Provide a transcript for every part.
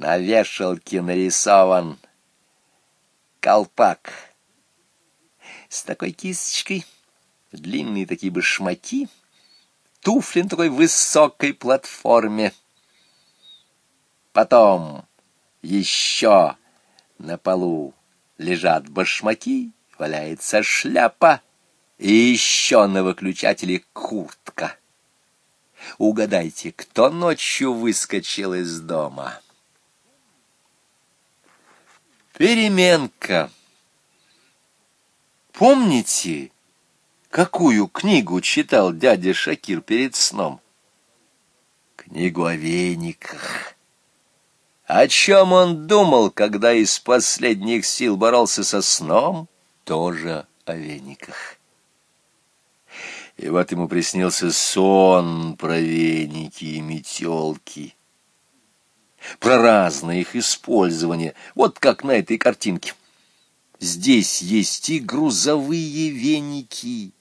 На вешалке нарисован колпак с такой кисточкой, длинные такие башмаки, туфли на такой высокой платформе. Потом еще на полу лежат башмаки, валяется шляпа и еще на выключателе куртка. Угадайте, кто ночью выскочил из дома? Переменка. Помните, какую книгу читал дядя Шакир перед сном? Книгу о вениках. О чем он думал, когда из последних сил боролся со сном? Тоже о вениках. И вот ему приснился сон про веники и метелки про разное их использование, вот как на этой картинке. Здесь есть и грузовые веники,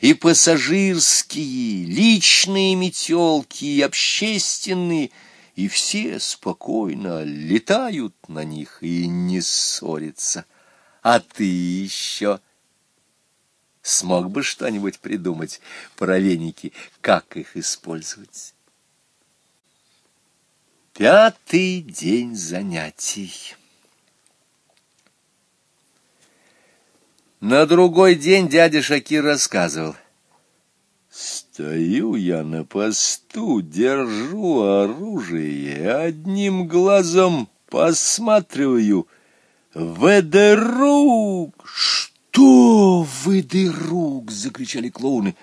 и пассажирские, личные метелки, и общественные, и все спокойно летают на них и не ссорятся. А ты еще смог бы что-нибудь придумать про веники, как их использовать? Пятый день занятий. На другой день дядя Шакир рассказывал. Стою я на посту, держу оружие, одним глазом посматриваю. «Ведерук!» «Что, Ведерук?» — закричали клоуны.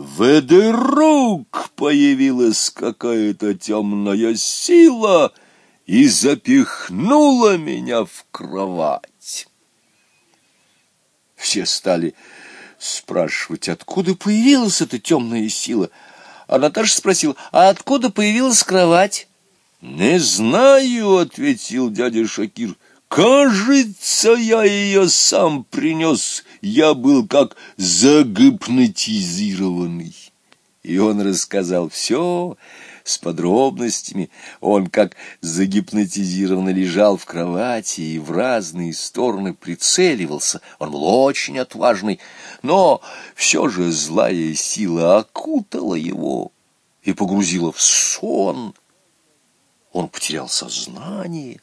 Вдруг появилась какая-то темная сила и запихнула меня в кровать. Все стали спрашивать, откуда появилась эта темная сила. А Наташа спросила, а откуда появилась кровать? «Не знаю», — ответил дядя Шакир, — Кажется, я ее сам принес. Я был как загипнотизированный. И он рассказал все с подробностями. Он как загипнотизированно лежал в кровати и в разные стороны прицеливался. Он был очень отважный, но все же злая сила окутала его и погрузила в сон. Он потерял сознание.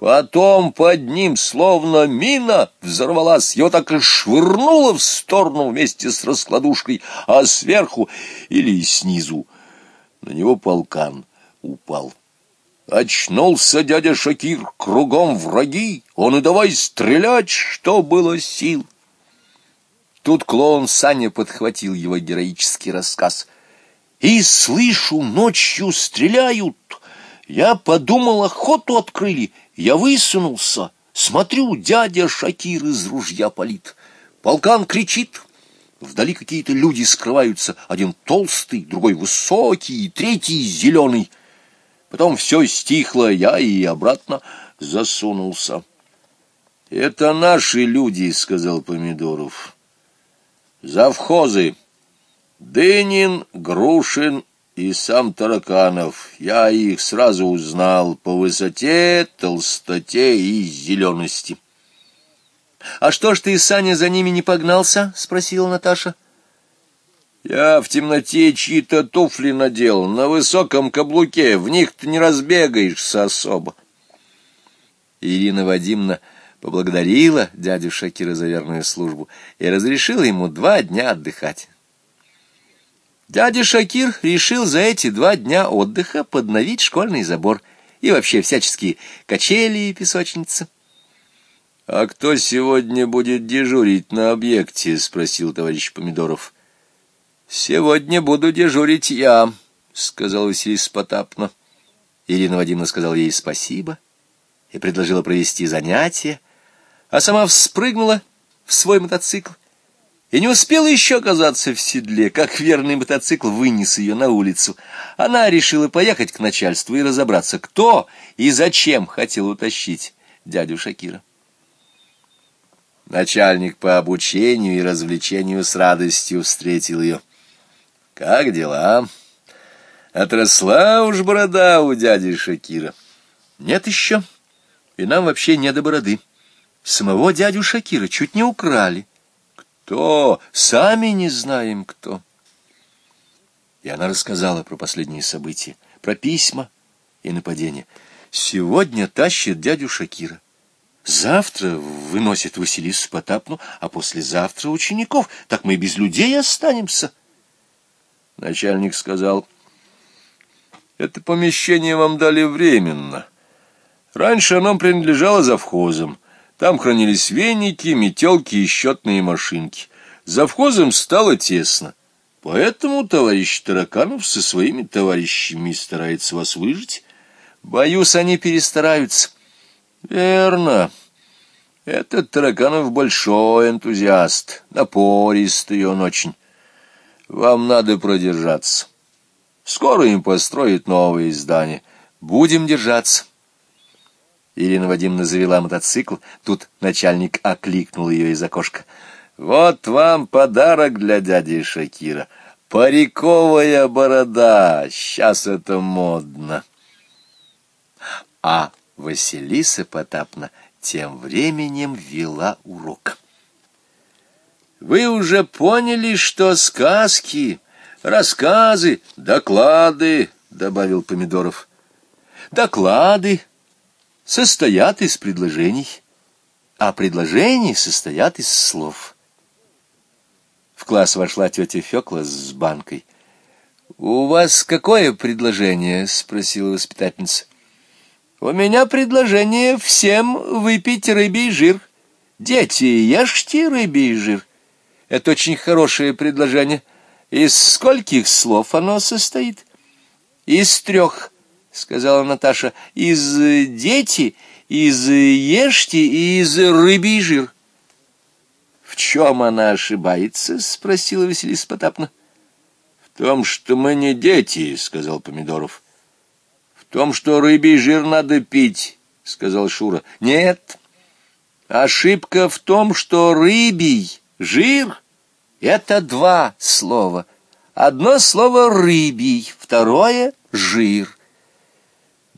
Потом под ним, словно мина, взорвалась, его так и швырнуло в сторону вместе с раскладушкой, а сверху или снизу на него полкан упал. Очнулся дядя Шакир, кругом враги, он и давай стрелять, что было сил. Тут клоун Саня подхватил его героический рассказ. «И слышу, ночью стреляют. Я подумал, охоту открыли, я высунулся, смотрю, дядя Шакир из ружья палит. Полкан кричит. Вдали какие-то люди скрываются. Один толстый, другой высокий, третий зеленый. Потом все стихло, я и обратно засунулся. — Это наши люди, — сказал Помидоров. — Завхозы. Дынин, Грушин и сам Тараканов. Я их сразу узнал по высоте, толстоте и зелености. — А что ж ты, Саня, за ними не погнался? — спросила Наташа. — Я в темноте чьи-то туфли надел, на высоком каблуке, в них ты не разбегаешься особо. Ирина Вадимовна поблагодарила дядю Шакира за верную службу и разрешила ему два дня отдыхать. Дядя Шакир решил за эти два дня отдыха подновить школьный забор и вообще всяческие качели и песочницы. — А кто сегодня будет дежурить на объекте? — спросил товарищ Помидоров. — Сегодня буду дежурить я, — сказал Василиса Потапна. Ирина Вадимовна сказала ей спасибо и предложила провести занятия, а сама вспрыгнула в свой мотоцикл и не успела еще оказаться в седле, как верный мотоцикл вынес ее на улицу. Она решила поехать к начальству и разобраться, кто и зачем хотел утащить дядю Шакира. Начальник по обучению и развлечению с радостью встретил ее. «Как дела? Отросла уж борода у дяди Шакира». Нет еще. И нам вообще не до бороды. Самого дядю Шакира чуть не украли. Кто? Сами не знаем, кто. И она рассказала про последние события, про письма и нападение. Сегодня тащит дядю Шакира. Завтра выносит Василису Потапну, а послезавтра учеников. Так мы и без людей останемся. Начальник сказал, это помещение вам дали временно. Раньше оно принадлежало завхозам. Там хранились веники, метелки и счетные машинки. Завхозам стало тесно. Поэтому товарищ Тараканов со своими товарищами старается вас выжить. Боюсь, они перестараются. Верно. Этот Тараканов большой энтузиаст, напористый он очень. Вам надо продержаться. Скоро им построят новые здания. Будем держаться. Ирина Вадимовна завела мотоцикл. Тут начальник окликнул ее из окошка. «Вот вам подарок для дяди Шакира. Париковая борода. Сейчас это модно». А Василиса Потапна тем временем вела урок. «Вы уже поняли, что сказки, рассказы, доклады, — добавил Помидоров, — доклады состоят из предложений, а предложения состоят из слов. В класс вошла тетя Фёкла с банкой. — У вас какое предложение? — спросила воспитательница. — У меня предложение всем выпить рыбий жир. Дети, ешьте рыбий жир. Это очень хорошее предложение. Из скольких слов оно состоит? Из трех. — сказала Наташа, — из дети, из ешьте и из рыбий жир. — В чем она ошибается? — спросила Василиса Потапна. — В том, что мы не дети, — сказал Помидоров. — В том, что рыбий жир надо пить, — сказал Шура. — Нет, ошибка в том, что рыбий жир — это два слова. Одно слово «рыбий», второе — «жир».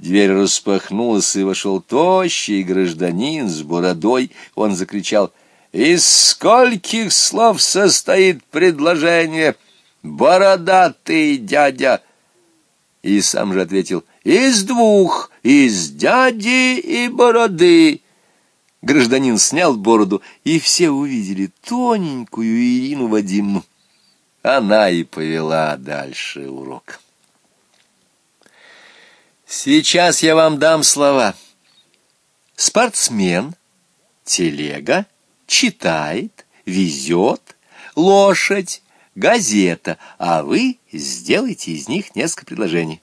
Дверь распахнулась, и вошел тощий гражданин с бородой. Он закричал, «Из скольких слов состоит предложение? Бородатый дядя!» И сам же ответил, «Из двух, из дяди и бороды». Гражданин снял бороду, и все увидели тоненькую Ирину Вадимну. Она и повела дальше урок. Сейчас я вам дам слова. Спортсмен, телега, читает, везет, лошадь, газета, а вы сделайте из них несколько предложений.